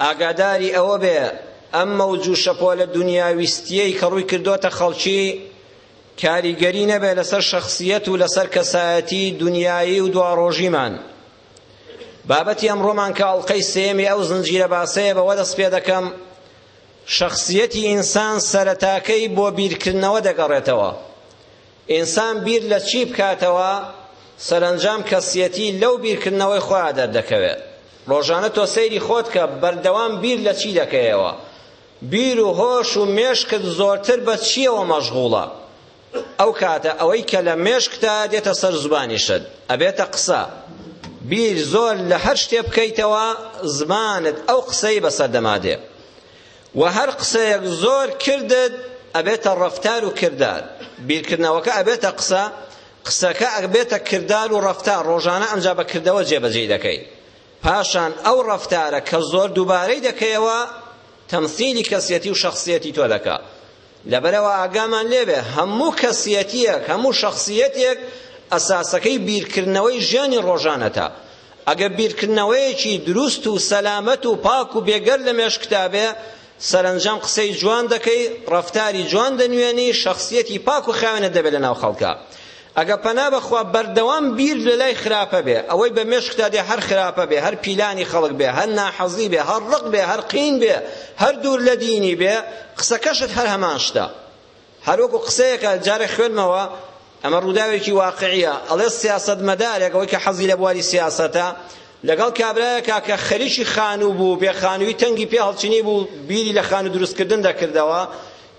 ئاگاداری ئەوە بێ ئەم مەوج و شەپۆلە دونیاویستییەی کە ڕووی کردۆتە خەڵکی کاریگەری نەبێ لەسەر شەخسیەت و لەسەر کەسایەتی دونیایی و دواڕۆژیمان بابەتی ئەمڕۆمان کە ئەڵلقەی سێمی ئەو زنجیرە باسەیە بەوە دەست پێ دەکەم شخصیەتی ئینسان سەرەتاکەی بۆ بیرکردنەوە دەگەڕێتەوە ئینسان بیر لە چی بکاتەوە سەرەنجام کەسیەتی لەو بیرکردنەوەی خۆیا دەردەکەوێت. ڕۆژانە تۆ سەیری خۆت کە بەردەوام بیر لە چی دەکەیەوە؟ بیر و هۆش و مێشکت زۆرتر بە چیەوە مەشغوڵە؟ ئەو کاتە ئەوەی کە لە مێشکتە دێتە سەر زبانیشت ئەبێتە قسە. بیر زۆر لە هەر شتێ بکەیتەوە زمانت ئەو قسەی بەسەر دەمادێ. وە هەر قسەیەک زۆر کردت ئەبێتە ڕەفتار و کردار بیرکردنەوەکە ئەبێتە قسە قسەکە ئەبێتە کردار و ڕەفتار ڕۆژانە ئەمجا بە کردەوە جێبەجێی دەکەیت پاشان ئەو ڕەفتارە کە زۆر دووبارەی دەکەیەوە تەمسیلی کەسیەتی و شخصیەتی تۆ دەکا لەبەرئەوە ئاگامان لێبێ هەموو کەسیەتیەک هەموو شەخسیەتێک ئەساسەکەی بیرکردنەوەی ژیانی ڕۆژانەتە ئەگە بیرکردنەوەیەکی دروست و سەلامەت و پاک و بێگەر لە مێشکتابێ سەرەنجام قسەی جوان دەکەی ڕەفتاری جوان دەنوێنی شەخسیەتی پاک و خاوێنە دەبێت لە ناو خەڵکە ئەگە پەنا بەخوا بەردەوام بیر لەلای خراپە بێ ئەوەی بە مێشکتا دێ هەر خراپە بێ هەر پیلانی خەڵک بێ هەر ناحەزی بێ هەر ڕق بێ هەر قین بێ هەر دوور لە دینی بێ قسەکەشت هەر هەمان شتە هەروەکو قسەیەکە جارێک خوێنمەوە ئەمە ڕووداوێکی واقعیە ئەڵێ سیاستمەدارێک ئەوەی کە حەزی لە بواری سیاسەتە لەگەڵ کابرایەکە کە خەریکی خانوو بوو بێ خانووی تەنگی پێ هەڵچنی بوو بیری لە خانوو دروستکردن دەکردەوە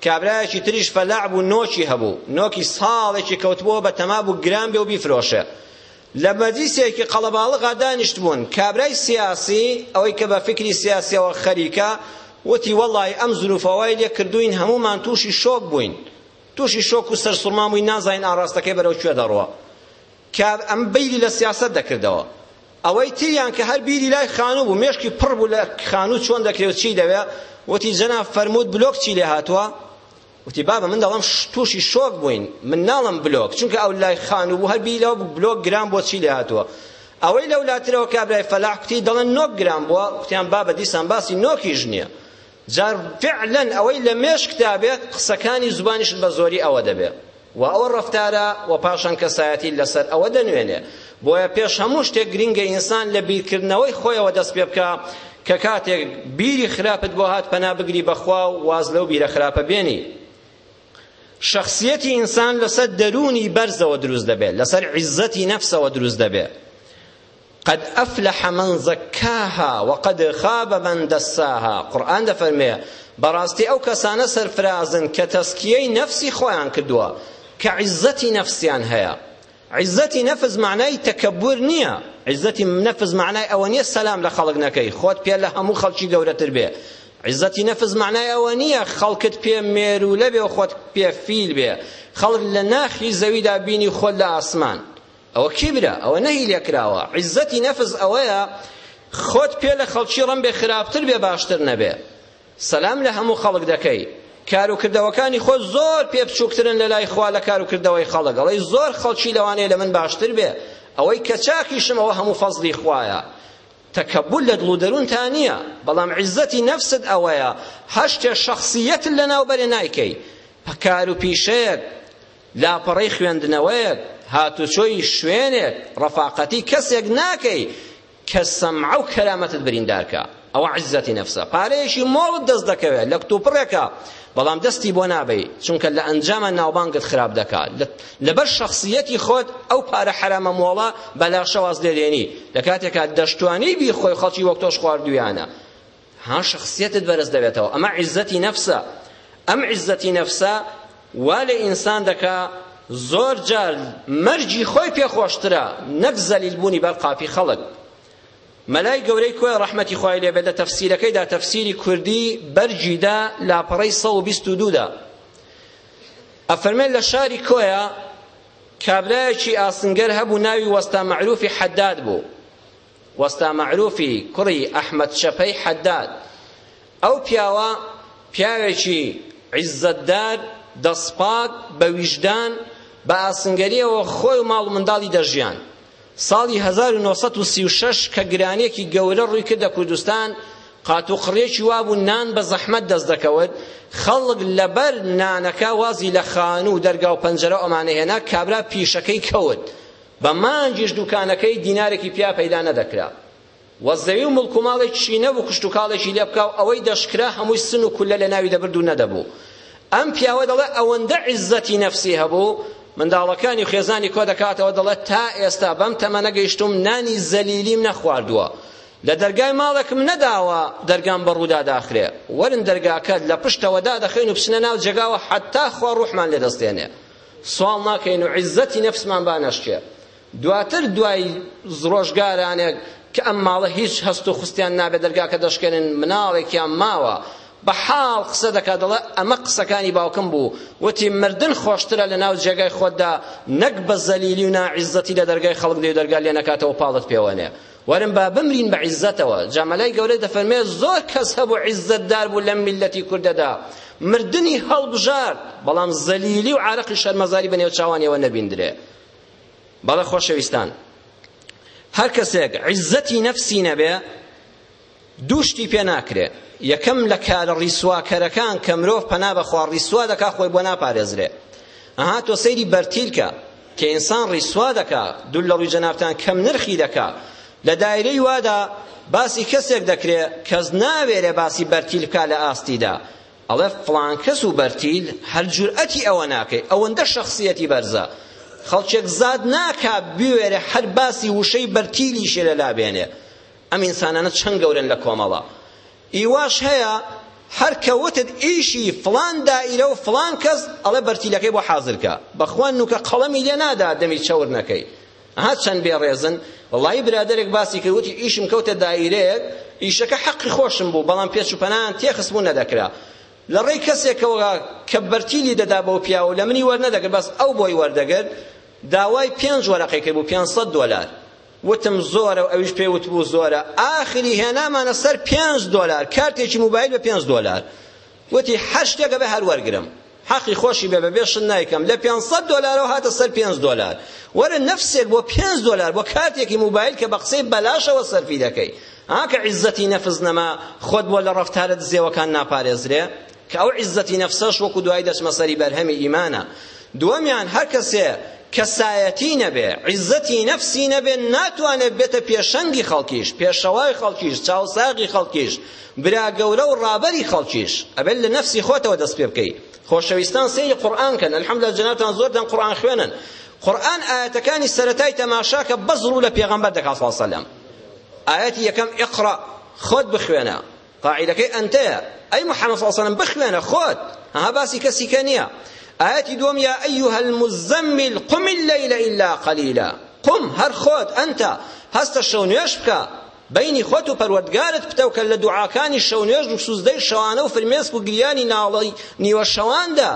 کابرایەکی تریش فەلەع بوو نۆکی هەبوو نۆکی ساڵێکی کەوتبووە بە تەما بوو گران بێ و بیفرۆشێ لە مەجلیسێکی قەڵەباڵغا دانیشتبوون کابرای سیاسی ئەوەی کە بە فکری سیاسیەوە خەریکە وتی وەڵی ئەم زروفەوای لێ کردوین هەمومان تووشی شۆک بووین تووشی شۆک و سەرسوڵمان بووین نازانین ئاڕاستەکەی بەرەو کوێ دەڕوە کە ئەم بیری لە سیاست دەکردەوە ئەوەی تریان کە هەر بیری لای خانوو بوو مێشکی پڕ بوو لە خانوو چۆن دەکرێ و چی دەوێ وتی جەناب فەرمووت بلۆک چی لێ هاتووە وتی بابە من دەڵم تووشی شۆک بووین من ناڵم بلۆک چونکە ئەو لای خانوو بوو هەر بیری لەوە بوو بلۆک گران بۆ چی لێ هاتووە ئەوەی لەولاترەوە کابرای فەلاح کوتی دەڵێن نۆک گران بووە کوتیان بابە دیسان باسی نۆکیش نییە جار فعلەن ئەوەی لە مێشکتا بێ قسەکانی زبانیشت بە زۆری ئەوە دەبێ و ئەوە ڕەفتارە و پاشان کەسایەتی لەسەر ئەوە دەنوێنێ بۆیە پێش هەموو شتێک گرنگە ئینسان لە بیرکردنەوەی خۆیەوە دەست پێ بکە کە کاتێک بیری خراپت بۆ هات پەنا بگری بەخوا و واز لەو بیرە خراپە بێنی شخصیەتی ئینسان لەسەر دەروونی بەرزەوە دروست دەبێت لەسەر عیزەتی نەفسەوە دروست دەبێت قد افلح من زکاها وقد خاب من دساها قورئان دەفەرمێ بەڕاستی ئەو کەسانە سەرفرازن کە تەسکیەی نەفسی خۆیان کردووە کە عیزەتی نەفسیان هەیە عزەتی نەفس معنای تەکەبور نییە عزەتی نەفس معنای ئەوە نییە سەلام لە خەڵک نەکەی خۆت پێ لە هەموو خەڵکی گەورەتر بێ عزەتی نەفس معنای ئەوە نییە خەڵکت پێ مێروولە بێ و خۆت پێ فیل بێ خەڵک لە ناخی زەویدا بینی خۆت لە ئاسمان ئەوە کیبرە ئەوە نەهی لێکراوە عیزەتی نەفس ئەوەیە خۆت پێ لە خەڵکی ڕەم بێ خراپتر بێ باشتر نەبێ سەلام لە هەموو خەڵک دەکەی کار و کردەوەکانی خۆ زۆر پێ بچووکترن لە لای خوا لە کار و کردەوەی خەڵک ئەڵەی زۆر خەڵکی لەوانەیە لە من باشتر بێ ئەوەی کە چاکیشم ئەوە هەموو فەزلی خوایە تەکەبول لە دڵ و دەروونتا نییە بەڵام عیزەتی نەفست ئەوەیە هەشتێ شەخصیەت لەناو بەرێ نایکەی پکار و پیشەیەک لاپەڕەی خوێندنەوەیەک، هاتوچۆی شوێنێک، ڕەفاقەتی کەسێک ناکەی کە سەمعە و کەرامەتت بریندار کا. ئەوە عیززەتی نەفسە. پارەیەکی مۆڵت دەست دەکەوێت لە کتوپڕێکا، بەڵام دەستی بۆ نابەی، چونکە لە ئەنجاما ناوبانگت خراپ دەکا. لەبەر شەخسییەتی خۆت ئەو پارە حەرامە مۆڵە بەلاشە واز لێ دێنی، لە کاتێکا دەشتوانی بیخۆی خەڵکی وەک تۆش خواردوویانە. ها شخصیتت بەرز دەبێتەوە ئەمە عزەتی نەفسە ئەم عزەتی نەفسە وا لە ئینسان دەکا زۆر جار مەرجی خۆی پێخۆشترە نەک زەلیل بوونی بەر قاپی خەڵک مەلای گەورەی کۆی ڕەحمەتی خوای لێ بێت لە تەفسیرەکەیدا تەفسیری کوردی بەرجیدا لاپەڕەی 122 دا ئەفەرمێن لە شاری کۆیە کابرایەکی ئاسنگەر هەبوو ناوی وەستا مەعروفی حەداد بوو وەستا مەعروفی کوڕی ئەحمەد چەپەی حەداد، ئەو پیاوە پیاوێکی عیززەتدار، دەستپاک، بە ویژدان، بە ئاسنگەرییەوە خۆی و ماڵ و منداڵی دەژیان. ساڵی هەزار و نۆ سەد و سی و شەش کە گرانییەکی گەورە ڕووی کردە کوردستان، قاتوقڕییەکی وا بوو نان بە زەحمەت دەست دەکەوت، خەڵک لەبەر نانەکە وازی لە خانوو و دەرگا و پەنجەرە و ئەمانە هێنا، کابرا پیشەکەی کەوت، بە مانگیش دوکانەکەی دینارێکی پیا پەیدا نەدەکرا و زەوی و مڵک و ماڵێکیشی نەبوو کشتوکاڵێکی لێ بکا و ئەوەی دەشکرا هەمووی سن و کولە لە ناوی دەبرد و نەدەبوو ئەم پیاوە دەڵێ ئەوەندە عیزەتی نەفسی هەبوو منداڵەکانی خێزانی کۆ دەکاتەوە دەڵێت تا ئێستا بەم تەمە نەگەیشتوم نانی زەلیلیم نەخواردووە لە دەرگای ماڵێکم نەداوە دەرگام بەڕوودا داخرێ وەرن دەرگاکەت لە پشتەوە دادەخەین و بچنە ناو جێگاوە حەتا خوا ڕوحمان لێ دەستێنێ سواڵ ناکەین و عیزەتی نەفسمان با نەشکێ. دواتر دوای ڕۆژگارانێک کە ئەم ماڵە هیچ هەست و خستیان نابێت دەرگاکە دەشکێنن، مناڵێکیان ماوە بە حاڵ قسە دەکات دەڵێ ئەمە قسەکانی باوکم بوو وتی مردن خۆشترە لە ناو جێگای خۆتدا نەک بە زەلیلی و ناعیزەتی لە دەرگای خەڵک دێ و دەرگا لێ نەکاتەوە پاڵت پێوەنێ وەرن با بمرین بە عیزەتەوە جا مەلای گەورە دەفەرمێ زۆر کەس هەبوو عیزەتدار بوو لەم میللەتی کوردەدا مردنی هەڵبژارد بەڵام زەلیلی و عارەقی شەرمەزاری بەنێو چاوانیەوە نەبیندرێ بەڵێ خۆشەویستان هەر کەسێک عیزەتی نەفسی نەبێ دوو شتی پێ ناکرێ یەکەم لە کارە ڕیسواکەرەکان کە مرۆڤ پەنا بەخوا ڕیسوا دەکا خۆی بۆ ناپارێزرێ ئەها تۆ سەیری بەرتیلکە کە ئینسان ڕیسوا دەکا دوول لە ڕووی جەنابتان کەم نرخی دەکا لە دایرەی وادا باسی کەسێک دەکرێ کەس ناوێرێ باسی بەرتیل بکا لە ئاستیدا ئەڵێ فڵان کەس و بەرتیل هەر جورئەتی ئەوە ناکەی ئەوەندە شخصیەتی بەرزە خەڵکێک زاد ناکا بوێرێ هەر باسی وشەی بەرتیلیشێ لەلا بێنێ ئەم ئینسانانە چەند گەورەن لە کۆمەڵە. ئیواش هەیە هەر کە وتت ئیشی فڵان دائیرە و فڵان کەس ئەڵێ بەرتیلەکەی بۆ حازرکە بەخوا نوکە قەڵەمی لێ نادا دەمی چەور نەکەی ها چەند بێ ڕێزن وڵی برادێک باسی کرد وتی ئیشم کەوتە دایرەیەک ئیشەکە حەقی خۆشم بوو بەڵام پێچ و پەنان تێخست بوو نەدەکرا لە ڕێی کەسێکەوە کە بەرتیلی دەدا بەو پیاوە لە منی وەرنەدەگرت بەس ئەو بۆی وەردەگرت داوای پێنج وەرەقەی کرد بوو 500 دۆلار وتم زۆرە و ئەویش پێی وتبوو زۆرە ئاخری هێنامانە سەر پێنج دۆلار کارتێکی موبایل بە پێنج دۆلار وتی حەشتێکە بە هەر وەرگرم حەقی خۆشی بێ بەبێ شت نایکەم لە 500 دۆلارەوە هاتە سەر 5 دۆلار وەرە نەفسێک بۆ 5 دۆلار بۆ کارتێکی موبایل کە بە قسەی بەلاشەوە سەرفی دەکەی ئاکە عیزەتی نەفس نەما خۆت بۆ لە ڕەفتارە دزێوەکان ناپارێزرێ کە ئەو عیززەتی نەفسەش وەکو دوایی دەچمە سەری بەرهەمی ئیمانە دووەمیان هەر کەسێ کەسایەتی نەبێ عیززەتی نەفسی نەبێ ناتوانێت بێتە پێشەنگی خەڵکیش پێشەوای خەڵکیش چاوساغی خەڵکیش برا گەورە و ڕابەری خەڵکیش ئەبێت لە نەفسی خۆتەوە دەست پێ بکەیت خۆشەویستان سەیری قورئان کەن الحمدلله جنابتان زۆر دەن قورئان خوێنن قورئان ئاەتەکانی سەرەتای تەماشا کە بەس ڕوو لە پێغەمبەر دەکات صلی الله علیه وسلم ئاەتی یەکەم اقرا خۆت بخوێنە قاعیدەکەی ئەنتەیە ئەی محمد صلی سەلم بخوێنە خۆت ئەها باسی کەسی کە نییە ئاەتی دوم یا ئەیها المزمل قم الليل الا قليلا قم هەر خۆت ئەنتە هەستە شەو نوێش بکە بینی خۆت و پەروەردگارت پتەوکە لە دوعاکانی شەو نوێژ و سوزدەی شەوانە و فرمێسک و گریانی ناڵی نیوە شەواندا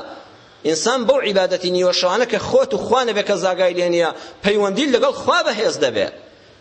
ئینسان بەو عیبادەتی نیوە شەوانە کە خۆت و خوا نەبێ کە زاگای لێ نییە پەیوەندی لەگەڵ خوا بەهێز دەبێت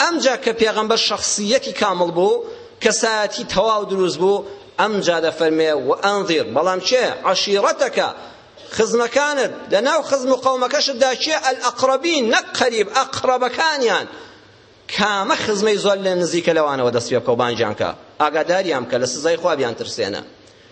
ئەمجا کە پێغەمبەر شەخسییەتی کامڵ بوو، کەسایەتی تەواو دروست بوو، ئەمجا دەفەرمێ، وەئەنذیر، بەڵام کێ، عەشیرەتەک، خزمەکانت، لە ناو خزم و قەومەکەشتدا کێ، الاقربین، نەک قەریب، ئەقرەبەکانیان، کامە خزمەی زۆر لە نزیکە لەوانەوە دەست پێ بکە و بانگیان کە، ئاگاداریان بکە، لە سزای خوا بیانترسێنە.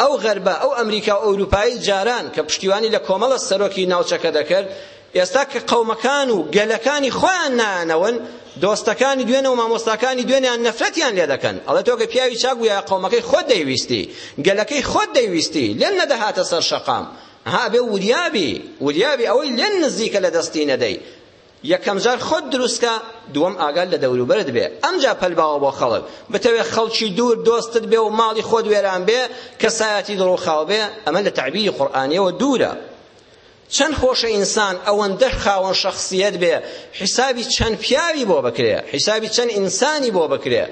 ئەو غەربە، ئەو ئەمریکا و ئەوروپایەی جاران کە پشتیوانی لە کۆمەڵە سەرۆکی ناوچەکە دەکرد، ئێستا کە قەومەکان و گەلەکانی خۆیان نایانەوەن، دۆستەکانی دوێنێ و مامۆستاکانی دوێنێیان نەفرەتیان لێ دەکەن. ئەڵێ تۆ گەر پیاوی چاک بوویایە قەومەکەی خۆت دەیویستی، گەلەکەی خۆت دەیویستی، لێت نەدەهاتە سەر شەقام. ئەها ئەبێ وریابی، وریابی ئەوەی لێت نزیکە لە دەستی نەدەی. یەکەم جار خۆت دروست کە دووەم ئاگات لە دەوروبەرت بێ ئەمجا پەل باوە بۆ خەڵک بتەوێ خەڵکی دوور دۆستت بێ و ماڵی خۆت وێران بێ کەسایەتی دڕوخاو بێ ئەمە لە تەعبیری قورئانیەوە دوورە چەند خۆشە ئینسان ئەوەندەش خاوەن شخصیت بێ حیسابی چەند پیاوی بۆ بکرێ حیسابی چەند ئینسانی بۆ بکرێ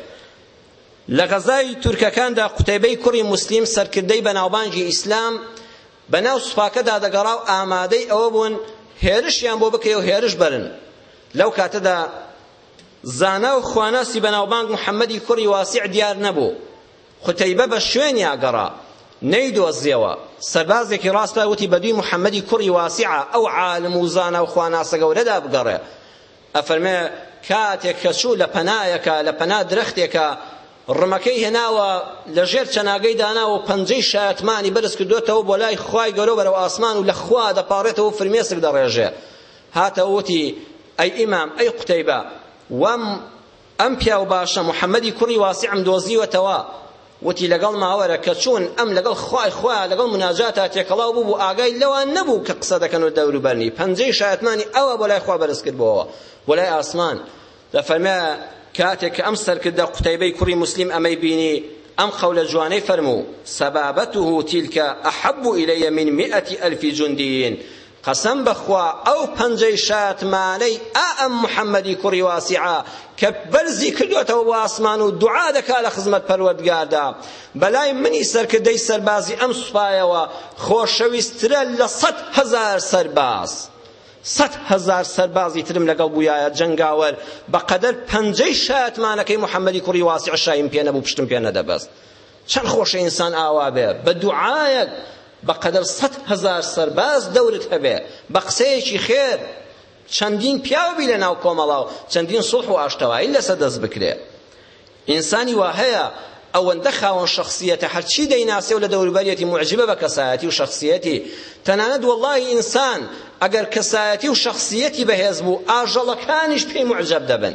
لە غەزای تورکەکاندا قوتەیبەی کوڕی مسلیم سەرکردەی بەناوبانگی ئیسلام بەناو سوپاکەدا دەگەڕا و ئامادەی ئەوە بوون هێرشیان بۆ بکرێ و هێرش بەرن لەو کاتەدا زانا و خواناسی بەناوبانگ محەممەدی کوڕی واسیع دیار نەبوو قوتەیبە بە شوێنیا گەڕا نەیدۆزیەوە سەربازێکی ڕاستە وتی بەدوی محەممەدی کوڕی واسیعە ئەو عالم و زانا و خواناسە گەورەدا بگەڕێ ئەفەرمێ، کاتێک کە چوو لە پەنایەکە، لە پەنا درەختێکە، ڕمەکەی هێناوە لە ژێر چەناگەی داناوە و پەنجەی شایەتمانی بەرز کردۆتەوە بۆ لای خوای گەورە بەرەو ئاسمان و لە خوا دەپاڕێتەوە و فرمێسک دەڕێژێ هاتەوە وتی ئەی ئیمام ئەی قوتەیبە وام ئەم پیاو باشە محمدی کوڕی واسعم دۆزیوەتەوە وتی لەگەڵ ماوەرە کە چوون ئەم لەگەڵ خوای خوایە لەگەڵ مناجاتا تێکەڵاو بوو بوو ئاگای لەوان نەبوو کە قسە دەکەن و دەوروبەرنی پەنجەی شایەتمانی ئەوە بۆ لای خوا بەرز کردبووەوە بۆ لای ئاسمان دەفەرمێ کاتێک کە ئەم سەرکردە قوتەیبەی کوڕی مسلیم ئەمەی بینی ئەم قەولە جوانەی فەرموو سەبابەته تیلکە ئەحەب ئیلەیە من مئەتی ئەلفی جوندیین قەسەم بەخوا ئەو پەنجەی شاتمانەی ئا ئەم محەمەدی کوڕی واسیعە کە بەرزی کردوەتەوە بۆ ئاسمان و دوعا دەکا لە خزمەت پەروەردگاردا بەلای منی سەرکردەی سەربازی ئەم سوپایەوە خۆشەویسترە لە سەد هەزار سەرباز سەد هەزار سەربازی ترم لەگەڵ بوویایە جەنگاوەر بەقەدەر پەنجەی شایەتمانەکەی محەممەدی کوڕی واسی عشایم پێ نەبوو پشتم پێ نەدەبەست چەند خۆشە ئینسان ئاوا بێ بە دوعایەک بەقەدەر سەد هەزار سەرباز دەورت هەبێ بە قسەیەکی خێر چەندین پیاو بی لەناو کۆمەڵا و چەندین سوڵح و ئاشتەوایی لەسەر دەست بکرێ ئینسانی وا هەیە ئەوەندە خاوەن شخصیەتە هەرچی دەیناسێ و لە دەوروبەرێتی معجبە بە کەسایەتی و شخصیەتی تەنانەت وەڵڵاهی ئینسان ئەگەر کەسایەتی و شخصیەتی بەهێز بوو ئاژەڵەکانیش پێی معجب دەبن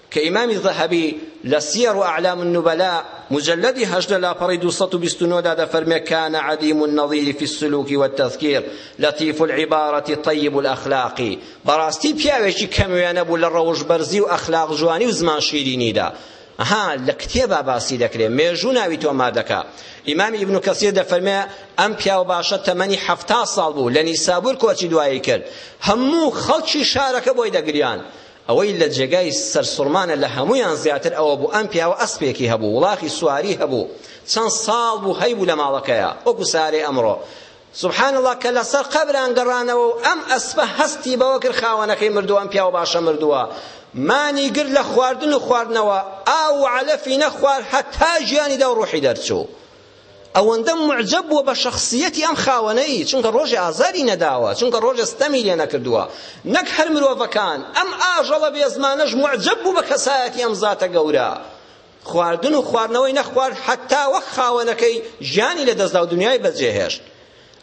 کە ئیمامی زەهەبی لە سیەر و ئەعلام النوبەلا مجلدی هەژدە لاپەڕەی دوو سەد و بیست و نۆ دا دەفەرمێ کان عدیم النظیر فی السلوک والتذکیر لطیف العبارة طیب الاخلاق بەڕاستی پیاوێکی کەم وێنە بوو لە ڕەوش بەرزی و ئەخلاق جوانی و زمان شیرینیدا ها لە کتێبا باسی دەکرێ مێژوو ناوی تۆمار دەکا ئیمامی ئیبن کەسیر دەفەرمێ ئەم پیاو باشە تەمەنی حەفتا ساڵ بوو لە نیسابور کۆچی دوایی کرد هەموو خەڵکی شارەکە بۆی دەگریان ئەوەی لە جێگای سەرسوڕمانە لە هەموویان زیاتر ئەوە بوو ئەم پیاوە ئەسپێکی هەبوو وڵاخی سواری هەبوو چەند ساڵ بوو هەیبوو لە ماڵەکەیە وەکو سارێ ئەمڕۆ سبحان الله کە لەسەر قەبران گەڕانەوە و ئەم ئەسپە هەستی بەوە کرد خاوەنەکەی مردووە ئەم پیاوە باشە مردووە مانی گر لە خواردن و خواردنەوە ئاو و عەلەفی نەخوارد هەتا ژیانی دا و ڕوحی دەرچوو ئەوەندە موعجەب بووە بە شەخسییەتی ئەم خاوەنەی، چونکە ڕۆژێ ئازاری نەداوە، چونکە ڕۆژێ ستەمی لێ نەکردووە، نەک هەر مرۆڤەکان، ئەم ئاژەڵە بێزمانەش موعجەب بوو بە کەسایەتی ئەم زاتە گەورە، خواردن و خواردنەوەی نەخوارد، حەتتا وەک خاوەنەکەی ژیانی لەدەستدا و دنیای بەجێهێشت.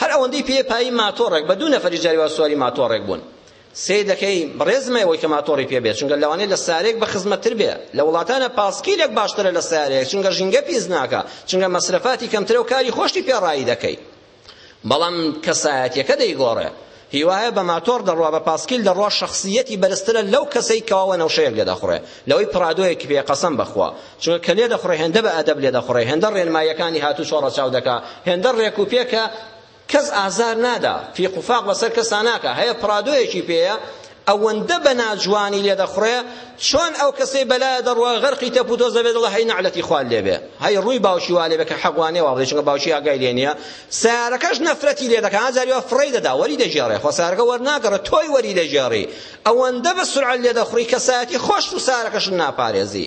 هەر ئەوەندەی پێ پایی ماتۆڕێک بە دوو نەفەری جاری وا سواری ماتۆڕێک بوون سێ دەکەی بەڕێزمای وەی کە ماتۆڕی پێ بێت چونکە لەوانەیە لە سارێک بە خزمەتتر بێ لە وڵاتانە پاسکیلێک باشترە لە سارێک چونکە ژینگە پیس ناکە چونکە مەسرەفاتی کەمترە و کاری خۆشتی پێڕایی دەکەی بەڵام کەسایەتیەکە دەیگۆڕێ هیوایە بە ماتۆڕ دەڕوا بە پاسکیل دەڕوا شەخسیەتی بەرزترە لەو کەسەی کەوا وەنەوشەیەک لێدەخوڕێ لەوەی پڕادۆیەکی پێ قەسەم بەخوا چونکە کە لێدەخوڕێ هێندە بە ئەدەب لێدەخوڕێ هێندە ڕێنماییەکانی هاتوو چۆڕەچاو دەکا هێندە ڕێک و پێکە کەس ئازار نادا فیق و فاق بەسەر کەسا ناکا هەیە پڕادۆیەکی پێیە ئەوەندە بە ناجوانی لێ دەخوڕێ چۆن ئەو کەسەی بەلایە دەڕوا غەرقی تەپ و تۆزە بێ دەڵێ هەی نەعلەتی خوار لێ بێ هەی ڕووی باوکی وا لێ بێ کە حەق وانێ وا بڵێ چونکە باوکی ئاگای لێ نییە سارەکەش نەفرەتی لێ دەکا جاری وا فڕێی دەدا وەری دەگێڕێ خۆ سارەکە وەرناگەڕێ تۆی وەری دەگێڕی ئەوەندە بە سورعە لێ دەخوڕی کەسایەتی خۆشت و سارەکەشت ناپارێزی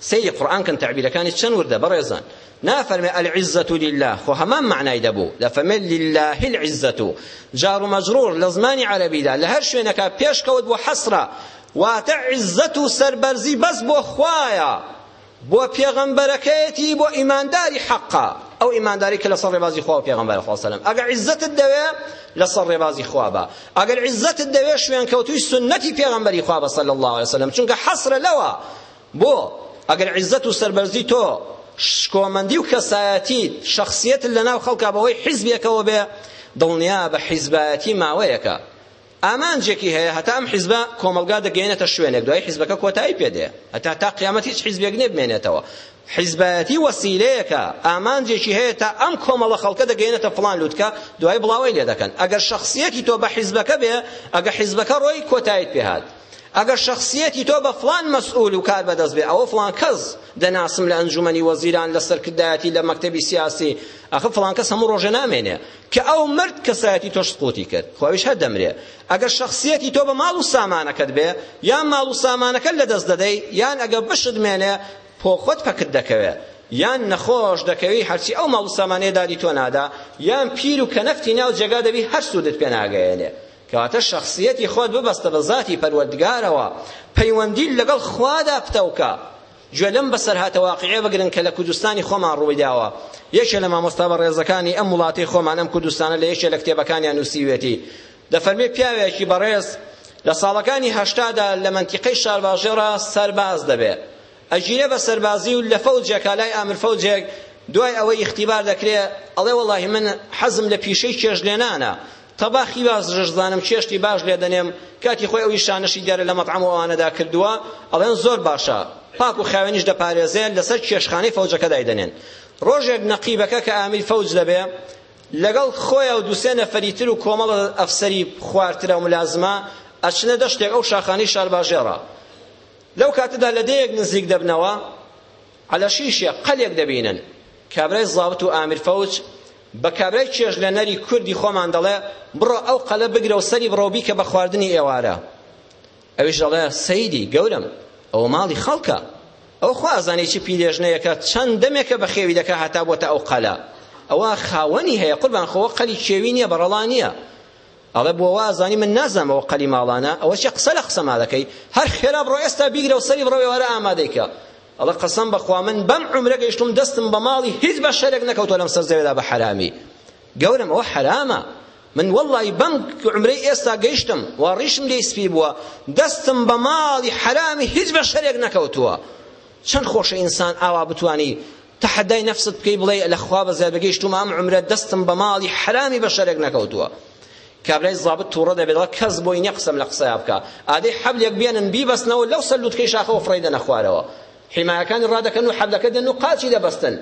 سەیری قورئان کەن تەعبیرەکانی چەند وردە بەڕێزان نافەرمێ العزة لله خۆ هەمان معنای دەبوو دەفەرمێ لله العزة جار و مەجرور لە زمانی عەرەبیدا لە هەر شوێنەکە پێش کەوت بۆ حەسرە واتە عزەت و سەربەرزی بەس بۆ خوایە بۆ پێغەمبەرەکەیەتی بۆ ئیمانداری حەقە ئەو ئیمانداری کە لەسەر ڕێبازی خوا و پێغەمبەر خوا سەلەم ئەگەر عزەتت دەوێ لەسەر ڕێبازی خوا بە ئەگەر عزەتت دەوێ شوێنکەوتووی سنەتی پێغەمبەری خوا بە صلی الله علیه وسلم چونکە حەسرە لەوە بۆ؟ ئەگەر عیزەت و سەربەرزی تۆ، شکۆمەندی و کەسایەتیت، شەخسیەتت لەناو خەڵکا بەهۆی حیزبێکەوە بێ، دڵنیابە حیزبایەتی ماوەیەکە ئامانجێکی هەیە، هەتا ئەم حیزبە کۆمەڵگا دەگەیەنێتە شوێنێک، دوای حیزبەکە کۆتایی پێ دێ، هەتا تا قیامەت هیچ حیزبێک نیە بمێنێتەوە، حیزبایەتی وەسیلەیەکە ئامانجێکی هەیە تا ئەم کۆمەڵە خەڵکە دەگەیەنێتە فڵان لوتکە، دوای بڵاوەی لێ دەکەن، ئەگەر شەخسیەتی تۆ بە حیزبەکە بێ، ئەگە حیزبەکە ڕۆی کۆتاییت پێ هات. ئەگەر شەخسیەتی تۆ بە فڵان مەسئول و کار بەدەست بێ ئەوە فڵان کەس دەناسم لە ئەنجومەنی وەزیران لە سەرکردایەتی لە مەکتەبی سیاسی ئەخە فڵان کەس هەموو ڕۆژە نامێنێ کە ئەو مرد کەسایەتی تۆش سقوتی کرد خۆویش هەر دەمرێ ئەگەر شخصیەتی تۆ بە ماڵ و سامانەکەت بێ یان ماڵ و سامانەکەت لە دەست دەدەی یان ئەگەر بشت مێنێ پۆخۆت پەکت دەکەوێ یان نەخۆش دەکەوی هەرچی ئەو ماڵ و سامانەیە دادی تۆ نادا یان پیر و کەنەفتی ناو جێگا دەبی هەر سوودت پێ ناگەیەنێ کەواتە شەخسیەتی خۆت ببەستە بە زاتی پەروەردگارەوە، پەیوەندیت لەگەڵ خوادا پتەوکە، گوێ لەم بەسەرهاتە واقعیە بگرن کە لە کوردستانی خۆمان ڕوویداوە، یەکێ لە مامۆستا بەڕێزەکانی ئەم وڵاتەی خۆمان ئەم کوردستانە لە یەکێ لە کتێبەکانیا نووسیوێتی دەفەرمێ پیاوێکی بەڕێز لە ساڵەکانی هەشتادا لە مەنتیقەی شارباژێڕا سەرباز دەبێ ئەگیرێ بە سەربازی و لە فەوجێکا لای ئامر فەوجێک دوای ئەوەی ئیختیبار دەکرێ ئەڵێ وەڵاهی من حەزم لە پیشەی چێشت لێنانە تەباخی باش ڕژدانم چێشتی باش لێ دەنێم کاتی خۆی ئەوی شانشی دیارە لە مەتعەم و ئەوانەدا کردووە ئەڵێن زۆر باشە پاک و خاوێنیش دەپارێزێن لەسەر چێشخانەی فەوجەکە دایدەنێن ڕۆژێک نەقیبەکە کە ئامیر فەوج دەبێ لەگەڵ خۆیە و دوسێ نەفەری تر و کۆمەڵە ئەفسەری خوارترە و ملازمە ئەچنە دەشتێک ئەو شاخانی شارباژێڕە لەو کاتەدا لە دێیەک نزیک دەبنەوە عەلە شیشێ قەلێک دەبینن کابرای زابت و ئامیر فەوج بە کابرای چێژلێنەری کوردی خۆمان دەڵێ بڕۆ ئەو قەلە بگرە و سەری بڕۆ بیکە بە خواردنی ئێوارە ئەویش دەڵێ سەیدی گەورم ئەوە ماڵی خەڵکە ئەو خوازانی چی پیلێژنەیەکە چەند دەمێکە بە خێوی دەکە هەتا بۆتە ئەو قەلە ئەوە خاوەنی هەیە قوربان خۆوە قەلی کێوی نییە بەڕەڵا نییە ئەڵێ بۆ وازانی من نازانم ئەوە قەلی ماڵانە ئەوە چێ قسە لە قسە مادەکەی هەر خێرا بڕۆ ئێستا بیگرە و سەری بڕەوێ وارە ئامادەی کە ئەڵە قەسەم بەخوا من بەم عمرە گەیشتم دەستم بە ماڵی هیچ بە شەرێک نەکەوتۆ لەم سەر زەوێدا بە حەرامی گەورم ئەوە حەرامە من واللهی بەم عمرەی ئێستا گەیشتم و ڕیشم لێی سپی بووە دەستم بە ماڵی حەرامی هیچ بە شەرێک نەکەوتووە چەند خۆشە ئینسان ئاوا بتانی تەحەدای نەفست بکەی بڵێی لە خوا بەزیاد بەگەیشتومە ئەم عومرە دەستم بە ماڵی حەرامی بەشەرێک نەکەوتووە کابرای زابت توڕە دەبێتەوە کەس بۆی نیە قسەم لە قسەیا بکە ئادەی حەبلێک بێنن بیبەستنەوە لەو سەر لوتکەی شاخەوە فڕێ دەنە خوارەوە حیمایەکانی ڕادەکەن و حەبلەکە دێن و قاچی دەبەستن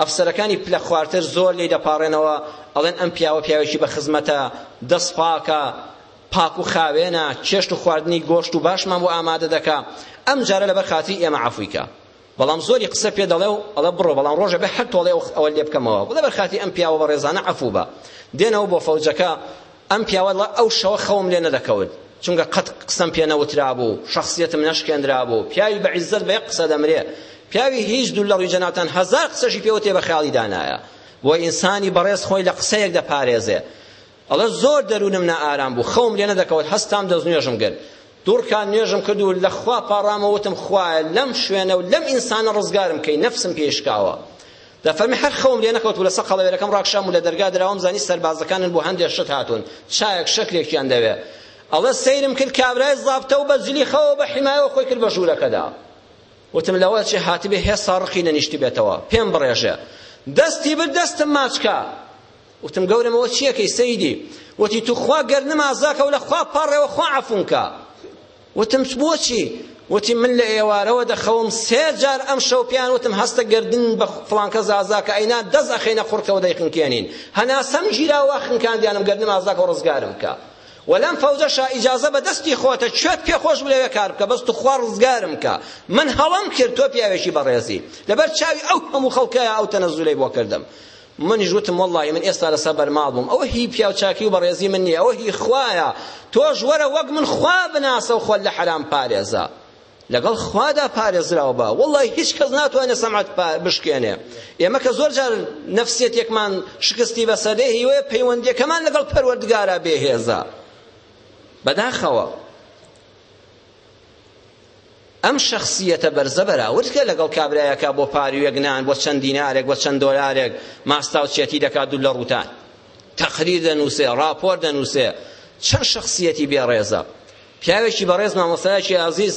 ئەفسەرەکانی پلە خوارتر زۆر لێی دەپاڕێنەوە ئەڵێن ئەم پیاوە پیاوێکی بە خزمەتە دەست پاکە پاک و خاوێنە چێشت و خواردنی گۆشت و باشمان بۆ ئامادە دەکا ئەم جارە لەبەر خاتری ئێمە عەفویکە بەڵام زۆری قسە پێ دەڵێ و ئەڵێ بڕۆ بەڵام ڕۆژێ بێ هەر تۆڵەی ئەوە لێ بکەمەوە بڵێ بەرخاتی ئەم پیاوە بەڕێزانە عەفوو بە دێنەوە بۆ فەوجەکە ئەم پیاوە ڵە ئەو شەوە خەوم لێ نەدەکەوت چونکە قەت قسەم پێ نەوترابوو شخصیتم نەشکێنرابوو پیاوی بە عیزەت بە یەک قسە دەمرێ پیاوی هیچ دوو لە ڕووی جەنابتان هەزار قسەشی پێوە تێ بە خیاڵی دانایە بۆ ئینسانی بەڕێز خۆی لە قسەیەک دەپارێزێ ئەڵێ زۆر دەروونم نائارام بوو خەوم لێ نەدەکەوت هەستام دەستنوێژم گرت دوو ڕکات نوێژم کرد و لە خوا پاڕامەوە وتم خوایە لەم شوێنە و لەم ئینسانە ڕزگارم کەی نەفسم پێی شکاوە دەفەرمی هەر خەوم لێ نەکەوت و لەسەر قەڵەوێرەکەم ڕاکشام و لە دەرگا دراوم زانی سەربازەکانن بۆ هەندێک شت هاتوون چایەک شەکرێکیان دەوێ ئەڵە سەیرم کرد کابرای زابتە و بە جلی خەوە بە حیمایەوە خۆی کرد بە ژوورەکەدا وتم لەوە چێ هاتبێ هێستا ڕقی نەنیشتبێتەوە پێم بڕێژێ دەستی برد دەستم ماچکە وتم گەورەم ئەوە چیەکەی سەیدی وتی توخوا گەر نمازاکە و لە خوا پاڕێوە خوا عەفونکە وتم بۆچی وتی من لە ئێوارەوە دەخەوم سێ جار ئەم شەو پێیان وتم هەستە گردن بە فڵانکە زازاکە ئەینا دەست ئەخەینە قڕکەوە دەیخنکێنین هەناسەم گیراوە خنکاندیانم گەر نمازاکە و ڕزگارم بکە ولم فوجشا اجازه به دستی خۆتە کوێت پێ خۆش بلێ کار بکە بەس تو خوار ڕزگارم کە من هەڵم کرد تۆ پیاوێکی بەڕێزی لەبەر چاوی ئەو هەموو خەڵکەیە ئەو تەنەزولەی بۆ کردم منیش وتم وەڵڵاهی من ئێستا لەسەر بەرماڵ بووم ئەوە هی پیاوچاکی و بەڕێزی من نییە ئەوە هی خوایە تۆش وەرە وەک من خوا بناسە و خۆت لە حەرام پارێزە لەگەڵ خوادا پارێزراو بە وەڵڵاهی هیچ کەس ناتوانێ سەمعەت بشکێنێ ئێمە کە زۆر جار نەفسیەتێکمان شکستی بەسەدێ هیوەیە پەیوەندیەکەمان لەگەڵ پەروەردگارا بێهێزە بەداخەوە ئەم شەخسیەتە بەرزە بەراورد کە لەگەڵ کابرایەکە بۆ پارویەک نان بۆ چەند دینارێک بۆ چەند دۆلارێک ماستاوچێتی دەکات دوور لە ڕووتان تەقریر دەنووسێ ڕاپۆر دەنووسێ چەند شخصیەتی بێڕێزە پیاوێکی بەڕێز مامۆستایەکی ئازیز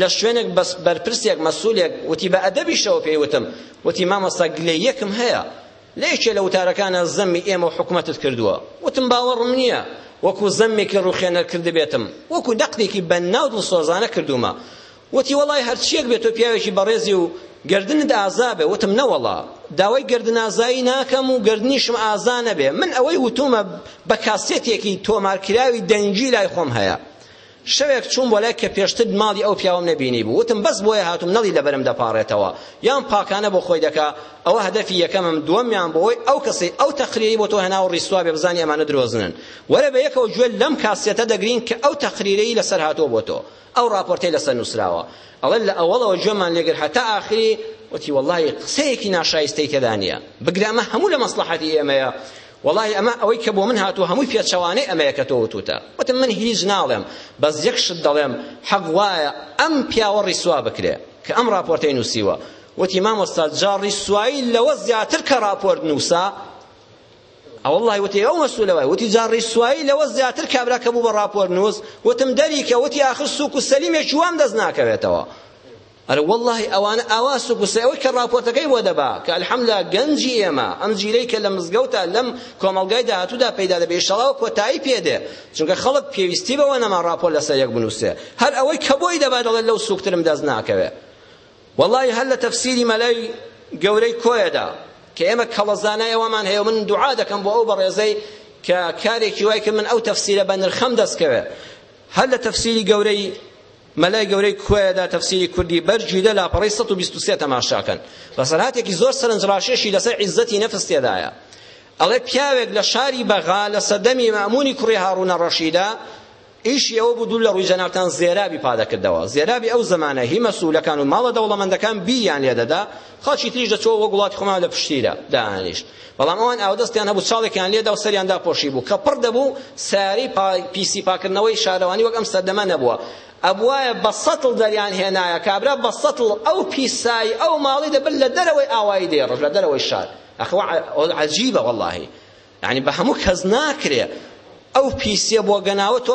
لە شوێنێک بەس بەرپرسێک مەسولێک وتی بە ئەدەبیشەوە پێی وتم وتی مامۆستا گلەیەکم هەیە لە یەکێ لە وتارەکانا زەممی ئێمە و حکومەتت کردووە. وتم باوەڕم نییە وەکوو زەممێک لە ڕووخێنەر کردبێتم، وەکوو دەقێکی بەننا و دڵسۆزانە کردوومە. وتی وەڵای هەرچییەک بێ تۆ پیاوێکی بەڕێزی و گەردنت ئازا بێ. وتم نەوەڵا، داوای گەردنئازایی ناکەم و گەردنیشم ئازا نەبێ. من ئەوەی وتوومە بە کاسێتێکی تۆمارکراوی دەنگی لای خۆم هەیە. شەوێک چووم بۆ لای کە پێشتر ماڵی ئەو پیاوەم نەبینی بوو وتم بەس بۆیە هاتوم نەڵی لەبەرم دەپاڕێتەوە یان پاکانە بۆ خۆی دەکا ئەوە هەدەفی یەکەمم دووەمیان بۆی ئەو کەسەی ئەو تەقریری بۆ تۆ هێنا و ڕیسوا بێ بزانی ئەمانە درۆزنن وەرە بە یەکەوە گوێ لەم کاسێتە دەگرین کە ئەو تەقریرەی لەسەر هاتووە بۆ تۆ ئەو راپۆرتەی لەسەر نووسراوە ئەڵێ لە ئەوەڵەوە گوێمان لێگر هەتا ئاخری وتی واللهی قسەیەکی ناشایستەی تێدا نییە بگرە ئەمە هەموو لە مەسڵەحەتی ئێمەیە وەڵاهی ئەمە ئەوەی کە بۆ من هاتووە هەمووی پێچەوانەی ئەمەیە کە تۆ وتوتە وتم من هیچ ناڵێم بەس یەک شت دەڵێم حەق وایە ئەم پیاوە ڕیسوا بکرێ کە ئەم ڕاپۆرتەی نووسیوە وتی مامۆستا جا ڕیسوایی لەوە زیاتر کە ڕاپۆرت نووسا ئەوڵی وتی ئەو مەسولەوەی وتی جا ڕیسوایی لەوە زیاتر کابرا کە بوو بە ڕاپۆر نووس وتم دەریکە وتی آخر سوک و سەلیمێکی وام دەست ناکەوێتەوە ئەرە وەڵاهی ئەوانە ئاوا سوک و سەی ئەوەی کە ڕاپۆرتەکەی بۆ دەبا کە الحمدللە گەنجی ئێمە ئەم جیلەی کە لە مزگەوتا لەم کۆمەڵگای داهاتوودا پەیدا دەبێ ئیشەڵا کۆتایی پێ دێ چونکە خەڵک پێویستی بەوە نەما ڕاپۆرت لەسەر یەک بنووسێ هەر ئەوەی کە بۆی دەبا دەڵێ لەو سوکترم دەست ناکەوێ وەڵاهی هەر لە تەفسیری مەلای گەورەی کۆیەدا کە ئێمە کەڵەزانای ئەوەمان هەیە من دوعا دەکەم بۆ ئەو بەڕێزەی کە کارێکی وای کرد من ئەو تەفسیرە بە نرخەم دەستکەوێ هەر لە تەفسیری گەورەی مەلای گەورەی کوێدا تەفسیری کوردی بەر جیدە لاپەڕەی سەد و بیست و سێ تەماشاکەن بەسەرهاتێکی زۆر سەرنجڕاشێشی لەسەر عیزەتی نەفس تێدایە ئەڵێ پیاوێک لە شاری بەغا لە سەردەمی مەمونی کوڕی هاڕونە ڕەشیدا ئیشی ئەوە بوو دوور لە ڕووی جەنابتان زێرابی پادەکردەوە زێرابی ئەو زمانە هی مەسوولەکان و ماڵە دەوڵەمەندەکان بییان لێدەدا خەڵکی تریش دەچەوە وەک وڵاتی خۆمان لە پشتیدا دانیشت بەڵام ئەوان ئاودەستیان هەبوو، چاڵێکیان لێدا و سەریان داپۆشیبوو، کە پڕ دەبوو، سەیارەی پا پیسی پاکردنەوەی شارەوانی وەک ئەم سەردەمە نەبووە، ئەبوایە بە سەتڵ دەریانهێنایە، کابرا بە سەتڵ ئەو پیسایی ئەو ماڵەی دەبرد لە دەرەوەی ئاوایی دەیڕشت، لە دەرەوەی شار، ئاخر وا عەجیبە وەڵاهی، یانی بە هەموو کەس ناکرێ. ئەو پیسیە بۆگەناوە تۆ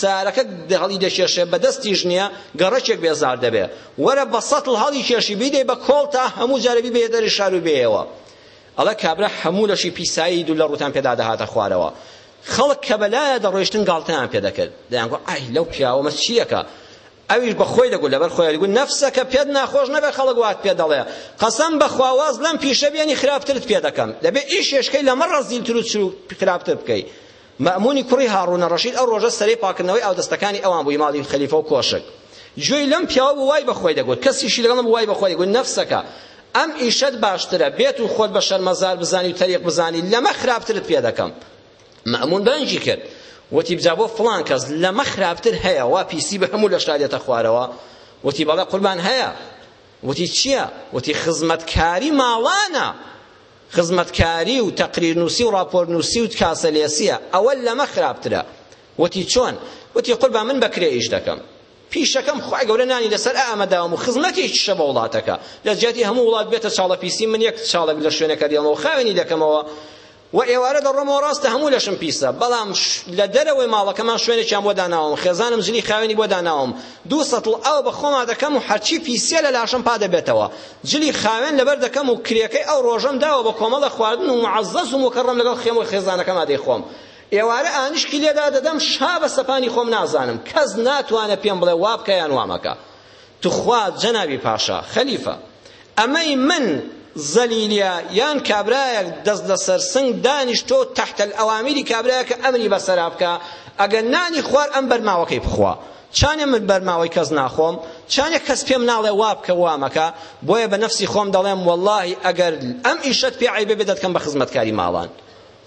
سارەکە هەڵی دەکێشێ بەدەستیش نییە گەڕەکێک بێزار دەبێ وەرە بە سەتڵ هەڵی کێشی بیدەی بە کۆڵ تا هەموو جارەبی بێ دەری شار و بێەوە ئەڵە کابرا هەموو لەشی پیسایی دوو لە ڕوتان پێدا دەهاتە خوارەوە خەڵک کە بەلایە دەڕۆیشتن گاڵتەیان پێ دەکرد دەیانگو ئای لەو پیاوەمە چییەکە ئەویش بە خۆی دەگوت لەبەر خۆی دەگوت نەفسەکە پێت ناخۆش نەبێ خەڵک وات پێ دەڵێ قەسەم بەخوا واز لەم پیشە بێنی خراپترت پێ دەکەم دەبێ ئیش هێشکەی لەمە ڕەزیلتر و چرو خراپتر بکەی مەمونی کوڕی هاڕونە ڕەشید ئەو ڕۆژە سەرەی پاکردنەوەی ئاودەستەکانی ئەوان بووی ماڵی خەلیفە و کۆشک گوێی لەم پیاوە بوو وای بەخۆی دەگوت کەسیشی لەگەڵم وای بەخۆی دەگوت نەفسەکە ئەم ئیشەت باشترە بێت و خۆت بە شەرمەزار بزانی و تەریق بزانی لەمە خراپترت پێ دەکەم مەئمون بانگی کرد وتی بجا بۆ فڵان کەس لەمە خراپتر هەیە وا پیسی بە هەموو لەشتا دێتە خوارەوە وتی بەڵێ قوربان هەیە وتی چییە وتی خزمەتکاری ماڵانە خزمەتکاری و تەقریرنووسی و ڕاپۆرنووسی و کاسەلێسیە ئەوە لەمە خراپترە وتی چۆن وتی قوربان من بەکرێ ئیش دەکەم پیشەکەم خوای گەورە نانی لەسەر ئامەداوم و خزمەتی شە بە وڵاتەکە لە جیاتی هەموو وڵات بێتە چاڵە پیسی من یەک چاڵێک لە شوێنەکە دێڵەوە خاوێنی دەکەمەوە وە ئێوارە دەڕۆمەوە ڕاستە هەموو لەشم پیسە بەڵام لە دەرەوەی ماڵەکەمان شوێنێکیان بۆ داناوم خێزانم جلی خاوێنی بۆ داناوم دوو سەتڵ ئاو بە خۆما دەکەم و هەرچی پیسیە لە لاشم پا دەبێتەوە جلی خاوێن لەبەر دەکەم و کرێکەی ئەو ڕۆژەم داوە بە کۆمەڵە خواردن و معەزەز و مکڕم لەگەڵ خێم و خێزانەکەما دەیخۆم ئێوارە ئانیشکی لێدا دەدەم شا بە سەپانی خۆم نازانم کەس ناتوانێت پێم بڵێ وابکە یان وامەکە تخوا جەنابی پاشا خەلیفە ئەمەی من زەلیلە یان کابرایەک دەست لەسەر سنگ دانیشتۆ تحت الاوامری کابرایەکە ئەمری بەسەرا بکا ئەگەر نانی خوار ئەم بەرماوەکەی بخوا چانێ من بەرماوەی کەس ناخۆم چانێ کەس پێم ناڵێ وا بکە وا مەکە بۆیە بە نەفسی خۆم دەڵێم واللهی ئەگەر ئەم ئیشەت پێ عیبێ بێ دەتکەم بە خزمەتکاری ماڵان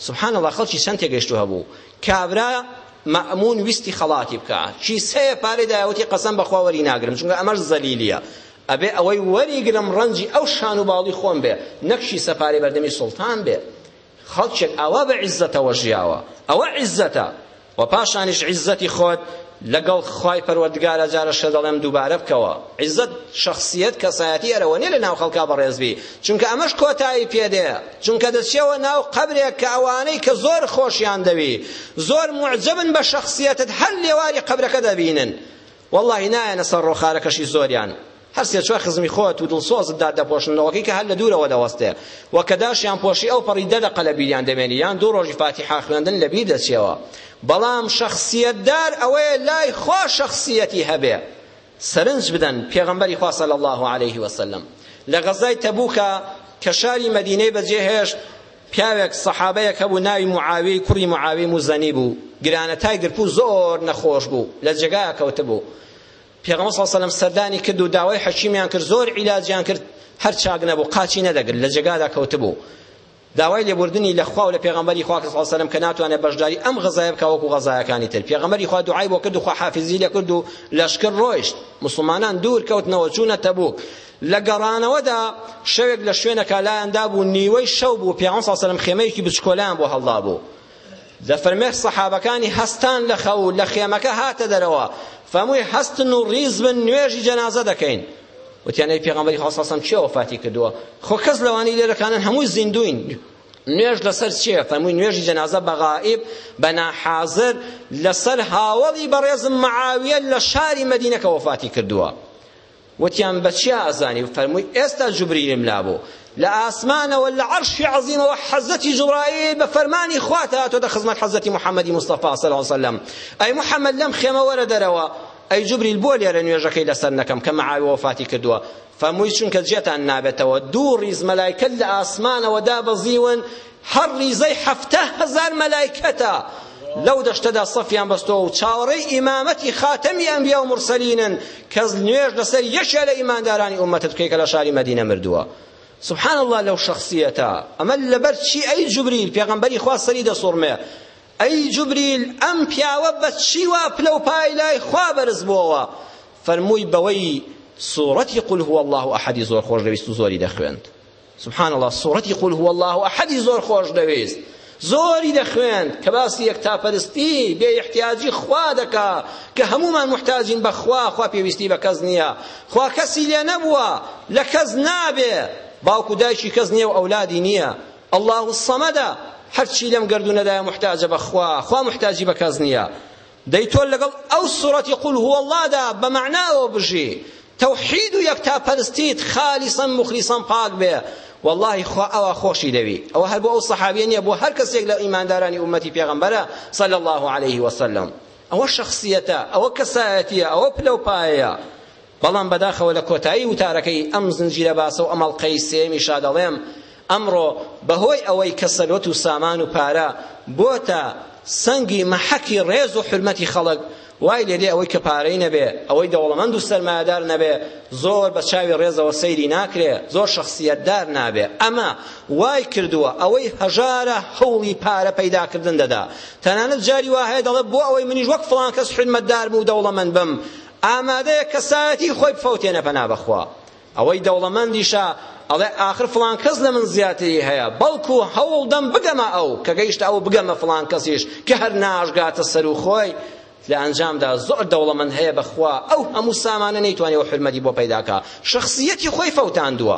سبحان الله خەڵکی چەند تێگەشتو هەبوو کابرا مەمون ویستی خەڵاتی بکە کیسەیە پارەی دایەوەتی قەسەم بەخوا وەری ناگرم چونکە ئەمەش زەلیلیە ئەبێ ئەوەی وەریگرم ڕەنجی ئەو شان و باڵی خۆم بێ نەک شی سەپارەی بەردەمی سوڵتان بێ خەڵکێک ئاوا بە عیزەتەوە ژیاوە ئەوە عیزەتە و پاشانیش عیزەتی خۆت لەگەڵ خوای پەروەردگارە جارەشە دەڵێم دووبارە بکەوە عیزەت شخصیت کەسایەتی ئەرەوە نیە لە ناو خەڵکا بەڕێزبی چونکە ئەمەش کۆتایی پێدێ چونکە دەچێەوە ناو قەبرێک کە ئەوانەی کە زۆر خۆشیان دەوی زۆر معجبن بە شخصیتت هەر لێواری قەبرەکە دەبینن وەڵاهی نایەنە سەر ڕۆ خارەکەشی زۆریان هەر سێ چوار خزمی خۆت و دڵسۆزت دا دەپۆشن لەوەکەی کە هەر لە دوورەوە دەوەستێ و کە داشیان پۆشی ئەو پەڕی دە دەقە لە بیریان دەمێنی یان دوو ڕۆژی فاتیحا خوێندن لە بیر دەچێەوە بەڵام شەخسیەتدار ئەوەیە لای خوا شەخسیەتی هەبێ سەرنج بدەن پێغەمبەری خوا صلی الله علیه وسلم لە غەزای تەبوکە کە شاری مەدینەی بەجێهێشت پیاوێک، سەحابەیەک، هەبوو ناوی موعاویەی کوڕی موعاویەی موزەنی بوو، گرانەتای گرپوو زۆر نەخۆش بوو، لە جێگایا کەوتبوو. پێغەمبەر صلی اللە علیە و سەلەم سەردانی کرد و داوای حەکیمیان کرد، زۆر عیلاجیان کرد، هەر چاک نەبوو، قاچی نەدەگرت، لە جێگادا کەوتبوو. داوای لێبوردنی لە خوا و لە پێغەمبەری خوا کرد صلی اللە علیە و سەلەم کە ناتوانێت بەشداری ئەم غەزایە بکا وەکو غەزایەکانی تر. پێغەمبەری خوا دوعای بۆ کرد و خواحافیزی لێ کرد و لەشکر ڕۆیشت. موسڵمانان دوور کەوتنەوە چوونە تەبووک. لە گەڕانەوەدا شەوێک لە شوێنەکە لایان دابوو نیوەی شەو بوو پێغەمبەر صلی الله خێمەیەکی بچکۆلیان بۆ هەڵدابوو دەفەرمێت سەحابەکانی هەستان لە خەو لە خێمەکە هاتە دەرەوە فەمووی هەستن و ڕیز بن نوێژی جەنازە دەکەین وتیانەی پێغەمبەری خوا صلی الله علیه و سلم چێ وەفاتی کردووە خۆ کەس لەوانی لێرەکانن هەمووی زیندوین نوێژ لەسەر چیە فەرمووی نوێژی جەنازە بە غائب بە ناحازر لەسەر هاوڵی بەڕێزم معاویە لە شاری مەدینەکە وەفاتی کردووە وتیان بە چیا ئەزانی فەرمووی ئێستا جوبریلم لابوو لە ئاسمانەوە لە عەرشی عەزیمەوە حەزەتی جوبرائیل بە فەرمانی خوات هاتۆتە خزمەت حەزەتی محەممەدی مستەفا صلی الله علیه وسلم ئەی محەممەد لەم خێمە وەرە دەرەوە ئەی جوبریل بۆ لێرە نوێژەکەی لەسەر نەکەم کە مەعاوی وەفاتی کردووە فەرمووی چونکە جێتان نابێتەوە دوو ڕیز مەلایکەت لە ئاسمانەوە دابەزیون هەر ڕیزەی حەفتا هەزار مەلایکەتە لەو دەشتەدا سەفیان بەستەوە و چاوەڕێی ئیمامەتی خاتەمی ئەنبیا و مرسەلینن کە نوێژ لەسەر یەکێ لە ئیماندارانی ئومەتت بکەی کە لە شاری مەدینە مردووە سبحان الله لەو شخصیەتە ئەمە لەبەر چی ئەی جوبریل پێغەمبەری خوا سەری دەسوڕمێ ئەی جوبریل ئەم پیاوە بە چی وا پلە و پای لای خوا بەرز بووەوە فەرمووی بەوەی سوڕەتی قل هو الله ئەحەدی زۆر خۆش دەویست و زۆری دەخوێند سبحان اللە سورەتی قل هو اللە احدی زۆر خۆش دەویست زۆری دەخوێند کە باسی یەکتاپەرستی بێ احتیاجی خوا دەکا کە هەمومان محتاجین بە خوا خوا پێویستی بە کەس نییە خوا کەسی لێ نەبووە لە کەس نابێ باوکو دایکی کەس نییە و ئەولادی نییە الله الصمد هەرچی لەم گردونەدایە محتاجە بە خوا خوا محتاجی بە کەس نییە دەی تۆ لەگەڵ ئەو سورەتی قل هو اللە دا بە مەعنا ئەوە بژی تەوحید و یەکتا پەرستیت خالیسەن موخلیسەن پاک بێ واللهی خوا ئەوە خۆشی دەوی ئەوە هەر بۆ ئەو سەحابیە نییە بۆ هەر کەسێک لە ئیماندارانی ئومەتی پێغەمبەرە صلی الله علیه وسلم ئەوە شخصیەتە ئەوە کەسایەتیە ئەوە پلە و پایەیە بەڵام بەداخەوە لە کۆتایی وتارەکەی ئەم زنجیرە باسە و ئەم ئەڵقەی سێیەمیشا دەڵێم، ئەمڕۆ بەهۆی ئەوەی کە سەروەت و سامان و پارە بۆتە سەنگی مەحەکی ڕێز و حورمەتی خەڵک، وای لێدێ ئەوەی کە پارەی نەبێ، ئەوەی دەوڵەمەند و سەرمایەدار نەبێ، زۆر بە چاوی ڕێزەوە سەیری ناکرێ، زۆر شەخسییەتدار نابێ. ئەمە وای کردووە ئەوەی هەژارە هەوڵی پارە پەیداکردن دەدا، تەنانەت جاری وا هەیە دەڵێ بۆ ئەوەی منیش وەک فڵان کەس حورمەتدار بم و دەوڵەمەند بم، ئامادەیە کەسایەتی خۆی بفەوتێنە پەنا بەخوا ئەوەی دەوڵەمەندیشە ئەڵێ ئاخر فڵان کەس لە من زیاتری هەیە بەڵکو هەوڵ دەم بگەمە ئەو کە گەیشتە ئەو بگەمە فڵان کەسیش کە هەر ناشگاتە سەر و خۆی لە ئەنجامدا زۆر دەوڵەمەند هەیە بەخوا ئەو هەموو سامانە نەیتوانێ و حرمەتی بۆ پەیداکا شخصیەتی خۆی فەوتاندووە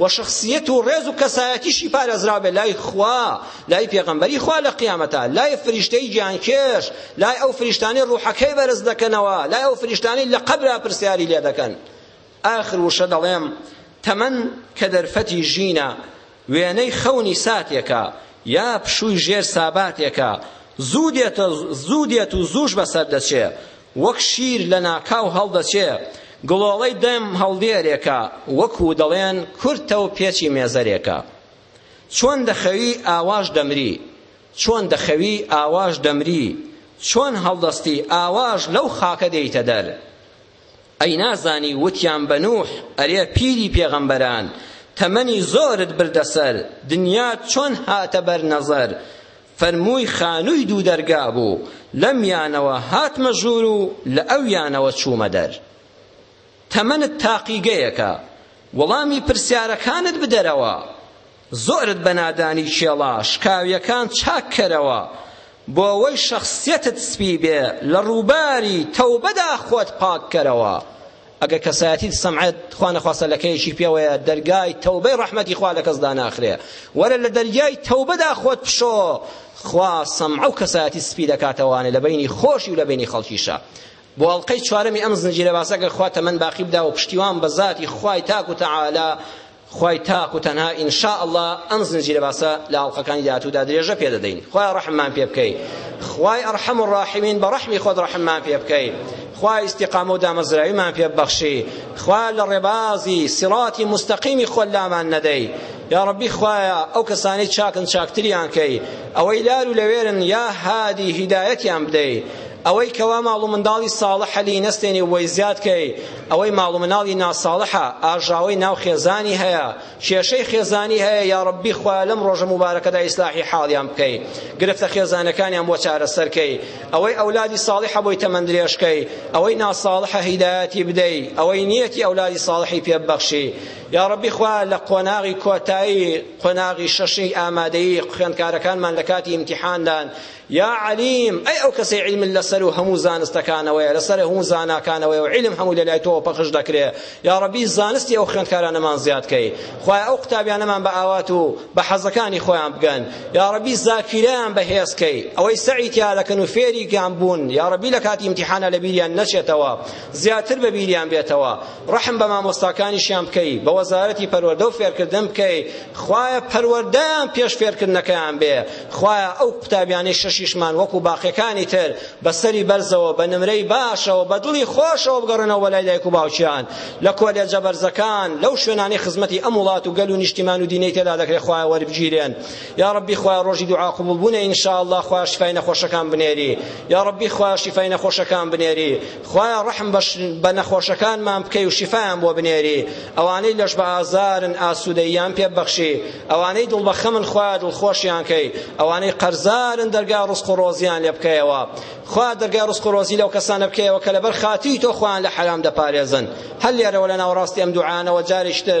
و شەخسیەت و ڕێز و کەسایەتیشی پارێزراو بێت لای خوا لای پێغەمبەری خوا لە قیامەتە لای فریشتەی گیانکێش لای ئەو فریشتانەی ڕوحەکەی بەرز دەکەنەوە لای ئەو فریشتانەی لە قەبرا پرسیاری لێ دەکەن ئاخر وشە دەڵێم تەمەن کە دەرفەتی ژینە وێنەی خەونی ساتێکە یا پشووی ژێر ساباتێکە زوو دێت و زوو بەسەر دەچێ وەک شیر لەناکاو هەڵدەچێ گڵۆڵەی دەم هەڵدێرێکە وەکوو دەڵێن کورتە و پێچی مێزەرێکە چۆن دەخەوی ئاواش دەمری چۆن دەخەوی ئاواش دەمری چۆن هەڵدەستی ئاواش لەو خاکە دێیتە دەر ئەی نازانی وتیان بە نوح ئەرێ پیری پێغەمبەران تەمەنی زۆرت بردە سەر دنیات چۆن هاتە بەر نەزەر فەرمووی خانووی دوو دەرگا بوو، لەمیانەوە هاتمە ژوور و لە ئەویانەوە چوومە دەر. تەمەنت تاقیگەیەکە؟ وەڵامی پرسیارەکانت بدەرەوە. زۆرت بە نادانی کێڵا شکاویەکان چاک کەرەوە، بۆوەی شەخسیەتت سپی بێ لە ڕووباری تەوبەدا خۆت پاک کەرەوە. ئەگەر کەسایەتیت سەمعەت خوا نەخواستە لەکەیەکی پێوەیە دەرگای تەوبەی ڕەحمەتی خوا لەکەس داناخرێ وەرە لە دەرگای تەوبەدا خۆت پشۆ خوا سەمعە و کەسایەتی سپی دەکاتەوانێ لە بینی خۆشی و لە بینی خەڵکیشە بۆ ئەڵلقەی چوارەمی ئەم زنجیرە باسەکە خوا تەمەن باقی بدا و پشتیوان بە زاتی خوای تاک و تەعالا خوای تاک و تەنها ان شاء اللە ئەم زنجیرە باسە لە ئەڵقەکانی داهاتوودا درێژە پێ دەدەین خوای ڕەحممان پێ بکەی خوای ئەرحەم الراحمین بە ڕەحمی خۆت ڕەحممان پێ بکەی خوای استقامە و دامەزراویمان پێ ببەخشی خوا لە ڕێبازی سیراتی مستەقیمی خۆت لامان نەدەی یا ربی خوایە ئەو کەسانی چاکن چاکتریان کەی ئەوەی لار و لەوێرن یا هادی هیدایەتیان بدەی ئەوەی کەوا ماڵ و منداڵی ساڵحەلی نەستێنی بۆی زیاد کەی ئەوەی ماڵ و مناڵی ناساڵحە ئاژاوەی ناو خێزانی هەیە کێشەی خێزانی هەیە یا ڕەبی خوایە لەم ڕۆژە موبارەکەدا ئیسلاحی حاڵیان بکەی گرفتە خێزانەکانیان بۆ چارەسەر کەی ئەوەی ئەولادی ساڵحە بۆی تەمەن درێژ کەی ئەوەی ناساڵحە هیدایەتی بدەی ئەوەی نیەتی ئەولادی ساڵحی پێ ببەخشی یا ڕەبی خوا لە قۆناغی کۆتایی قۆناغی شەشی ئامادەیی خوێندکارەکانمان لە کاتی ئیمتیحاندان یا عەلیم، ئەی ئەو کەسەی عیلمت لەسەر و هەموو زانستەکانەوەیە، لەسەر هەموو زاناکانەوەیە و عیلم هەمووی لەلای تۆوە پەخش دەکرێ، یا ڕەبی زانستی ئەو خوێندکارانەمان زیاد کەی، خوایە ئەو قوتابیانەمان بە ئاوات و بە حەزەکانی خۆیان بگەن، یا ڕەبی زاکیرەیان بەهێز کەی، ئەوەی سەعی تیا دەکەن و فێریان بوون، یا ڕەبی لە کاتی ئیمتیحانا لە بیریان نەچێتەوە، زیاتر بە بیریان بێتەوە، ڕەحم بە مامۆستاکانیشیان بکەی، بە وەزارەتی پەروەردە و فێرکردن بکەی، خوایە پەروەردەیان پێش فێرکردنەکەیان بێ، خوایە ئەو قوتابیانەی شەشیشمان وەکو باقیەکانی تر بە سەری بەرزەوە بە نمرەی باشەوە بە دڵی خۆشەوە بگەڕێنەوە بە لای دایک و باوکیان لە کۆلێجە بەرزەکان لەو شوێنانەی خزمەتی ئەم وڵات و گەل و نیشتیمان و دینەی تێدا دەکرێت خوایە وەربگیرێن یا ربی خوایە ڕۆژی دوعا قبول بوونە ان شاء الله خوایە شفای نەخۆشەکان بنێری یا ربی خوایە شفای نەخۆشەکان بنێری خوایە ڕەحم بە نەخۆشەکانمان بکەی و شیفایان بۆ بنێری ئەوانەی لەش بە ئازارن ئاسوودەییان پێ بەخشی ئەوانەی دڵ بە خەمن خوایە دڵخۆشیان کەی ئەوانەی قەرزارن دەرگای ڕزق و ڕۆزیان لێ بکەیەوە خوا دەرگای ڕزق و ڕۆزی لەو کەسانە بکەیەوە کە لەبەر خاتری تۆ خۆیان لە حەرام دەپارێزن هەر لێرەوە لە ناوەڕاستی ئەم دوعانەوە جارێکی تر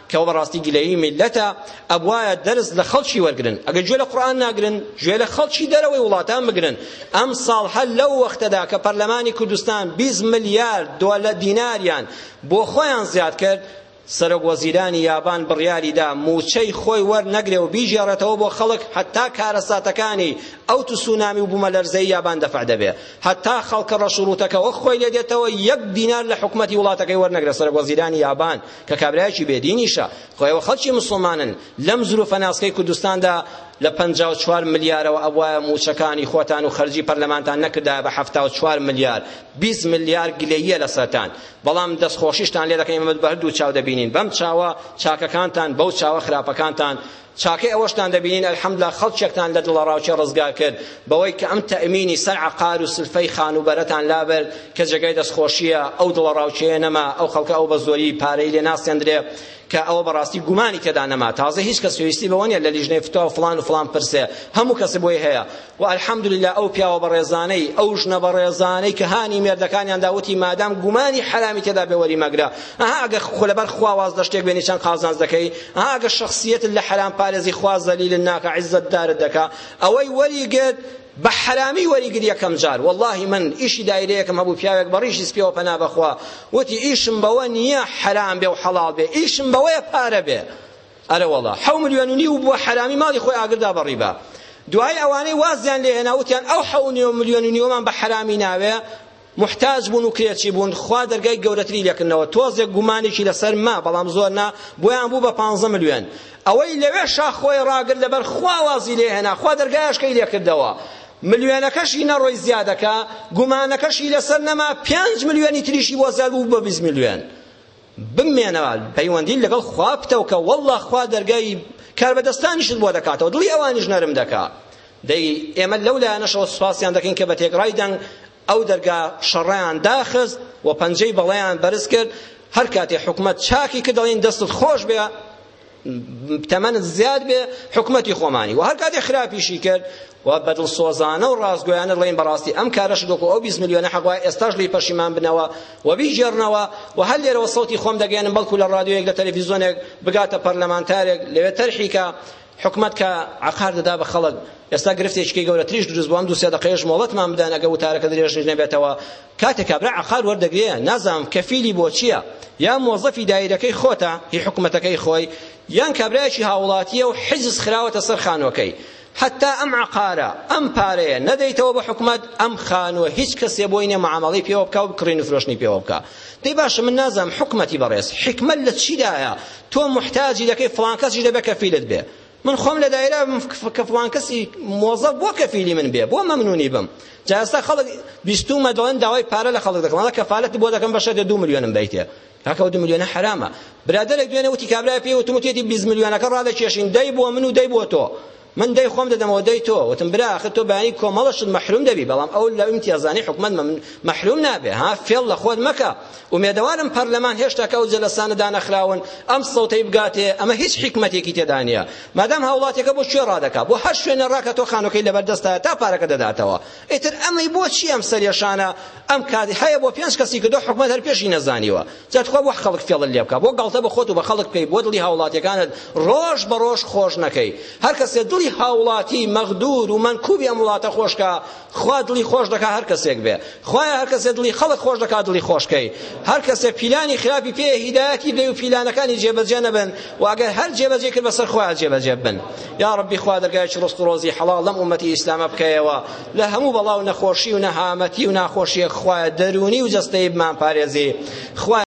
کەوا بەڕاستی گلەیی میللەتە ئەبوایە دەرس لە خەڵکی وەرگرن ئەگەر گوێ لە قورئان ناگرن گوێ لە خەڵکی دەرەوەی وڵاتان بگرن ئەم ساڵ هەر لەو وەختەدا کە پەرلەمانی کوردستان 20 ملیار دۆلار دیناریان بۆ خۆیان زیاد کرد سەرۆک وەزیرانی یابان بڕیاری دا موچەی خۆی وەرنەگرێ و بیژێڕێتەوە بۆ خەڵک هەتا کارەساتەکانی ئەو تسونامی و بوومەلەرزەی یابان دەفع دەبێ هەتا خەڵکە ڕەشوڕوتەکە وەک خۆی لێ دێتەوە یەک دینار لە حکومەتی وڵاتەکەی وەرنەگرە سەرۆک وەزیرانی یابان کە کابرایەکی بێدینیشە خۆ ئێوە خەڵکی مسڵمانن لەم زروفە ناسکەی کوردستاندا لە پەنجا و چوار ملیارەوە ئەبوایە موچەکانی خۆتان و خەرجی پەرلەمانتان نەکردایە بە حەفتا و چوار ملیار بیست ملیار گلەییە لەسەرتان بەڵام دەستخۆشیشتان لێ دەکەین ئێمە بە هەردوو چاو دەبینین بەم چاوە چاکەکانتان بەو چاوە خراپەکانتان چاکەی ئەوەشتان دەبینین الحمدللە خەڵکێکتان لە دڵەڕاوکێ ڕزگار کرد بەوەی کە ئەم تەئمینی سەر عەقار و سلفەی خانووبەرەتان لابرد کە جێگای دەستخۆشییە ئەو دڵەڕاوکێیە نەما ئەو خەڵکە ئەو بە زۆری پارەی لێ ناسێندرێ کە ئەوە بەڕاستی گومانی تێدا نەما تازە هیچ کەس پێویستی بەوە نییە لە لیژنەی فتوا و فڵان و فڵان پرسێ هەموو کەس بۆی هەیە وە الحمدللە ئەو پیاوە بەڕێزانەی ئەو ژنە بەڕێزانەی کە هانی مێردەکانیاندا وتی مادام گومانی حەرامی تێدا بێ وەری مەگرە ئەها ئەگە خۆ لەبەر خوا واز لە شتێک بێنی چەند قازانج دەکەی ئەها ئەگە شخصیت لە حەرام پارێزی خوا زەلیل ناکە عزت دارت دەکا ئەوەی وەری گرت بە حرامی وەریگر یەکەم جار واللهی من ئیشی دایرەیەکم هەبوو پیاوێک بەڕیشی سپیەوە پەنا بەخوا وتی ئیشم بەوە نییە حرام بێ و حەڵال بێ ئیشم بەوەیە پارە بێ ئەرە وەڵا حەو ملیۆن و نیو بووە حەرامی ماڵی خۆی ئاگردا بە ڕیبا دوای ئەوانەی وازیان لێ هێنا وتیان ئەو حەو نیو ملیۆن و نیوەمان بە حەرامی ناوێ محتاج بوون و کرێچی بوون خوا دەرگای گەورەتری لەکردنەوە تۆزێک گومانێکی لەسەر ما بەڵام زۆر نا بۆیان بوو بە پانزە ملیۆن ئەوەی لەوێ شاخۆی ڕاگر لەبەر خوا وازی لێ هێنا خوا دەرگایشکەی لێکردەوە ملیۆنەکەشی نەڕۆی زیادەکە گومانەکەشی لەسەر نەما پێنج ملیۆنی تریشی بۆ زیاد بوو بە بیست ملیۆن بمێنە پەیوەندی لەگەڵ خوا بتەوکە واللە خوا دەرگای کاربەدەستانیشت بۆ دەکاتەوە دڵی ئەوانیش نەرم دەکا دەی ئێمە لەو لایەنەشەوە سوپاسیان دەکەین کە بە تێکڕای دەنگ ئەو دەرگا شەڕیان داخست و پەنجەی بەڵێیان بەرز کرد هەر کاتێ حکومەت چاکی کرد دەڵێن دەستت خۆش بێ تەمەنت زیاد بێ حکومەتی خۆمانی و هەر کاتێ خراپیشی کرد و بەدڵسۆزانە و ڕاستگۆیانە ڵێن بەڕاستی ئەم کارەش دۆکو ئەو بیست ملیۆنە حەقوا ئێستاش لی پەشیمان بنەوە و بیگێڕنەوە و هەر لێرەوە سەوتی خۆم دەگەێنم بەڵکو لە ڕادیۆیەک لە تەلەڤیزۆنێک بگاتە پەرلەمانتارێک لەوێ تەرحیکە حکومت کە عقار دەدا بە خەڵک ئێستا گرفتێکی گەورەتریش دروست بووم دوو سێ دقەیەش مۆڵەتمان بدەن ئەگە وتارەکە درێژ نەبێتەوە کاتێ کابرا عەقار وەردەگرێ نازانم کەفیلی بۆ چییە یان مۆزەفی دایرەکەی خۆتە هی حکومەتەکەی خۆی یان کابرایەکی هاوڵاتیە و حجز خراوەتە سەر خانوەکەی حتا ئەم عقارە ئەم پارەیە نەدەیتەوە بە حکومت ئەم خانوە هیچ کەسێ بۆی نیە معاملەی پێوە بکە و بکڕین و فرۆشتنی پێوە بکە دەی باشە من نازانم حکومەتی بەڕێز حکمت لە چیدایە تۆ محتاجی دەکەی فڵان کەسیش دەبێ کەفیلت بێ من خۆم لە دایرە کە فڵان کەسی مۆزەف بۆ کەفیلی من بێ بۆ مەمنونی بم جا ئێستا خەڵک بیستومە دەڵێن داوای پارە لە خەڵک دەکەم کەفالەت بۆ دەکەم بەشە دە دوو ملیۆنم دایتێ کاکە دو ملیۆنە حرامە برادەرێک دوێنێ وتی کابرای پێی وتم وتێتی بیست ملیۆنەکە ڕادەکێشین دەی بۆ من و دەی بۆ تۆ من دەی خۆم دەدەمەوە دەی تۆ وتم برا ئەخر تۆ بەیانی کۆمەڵەشت مەحروم دەبی بەڵام ئەو لە ئیمتیازانی حکومەت مەحروم نابێ ها فێڵ لە خۆت مەکە ئومێدەوارم پەرلەمان هێشتا کە ئەو جەلەسانە دانەخراون ئەم سەوتەی بگاتێ ئەمە هیچ حیکمەتێکی تێدا نییە مادام هاوڵاتیەکە بۆ کوێ ڕادەکا بۆ هەر شوێنە ڕاکە تۆ خانۆکەی لەبەردەستە تا پارەکە دەداتەوە ئیتر ئەمەی بۆچی ئەم سەرێشانە ئەم کات هەیە بۆ پێنج کەسی کە دۆ حکومەت هەر پێشی نەزانیوە جاتخوا بۆ خەڵک فێڵت لێ بکە بۆ گاڵتە بە خۆت و بە خەڵک بکەی بۆ دڵی هاوڵاتیەکانت ڕۆژ بە ڕۆژ خۆش نەکەی هەر کەسێ دڵی هاوڵاتی مەغدور و مەنکوبی ئەم وڵاتە خۆشکە خوا دڵی خۆش دەکا هەر کەسێک بێ خوایە هەر کەسێ دڵی خەڵک خۆش دەکا دڵی خۆشکەی هەر کەسێ پیلانی خراپی پێ هیدایەتی بدەی و پیلانەکانی جێبەجێ نەبن و ئەگەر هەر جێبەجێ کرد بەسەر خۆیان جێبەجێ بن یا ربی خوا دەرگایکی ڕزق و ڕۆزی حەڵاڵ لەم ئومەتی ئیسلامە بکەیەوە لە هەموو بەڵا و نەخۆشی و نەهامەتی و ناخۆشیە خوایە دەروونی و جەستەیی بمان پارێزی خوایە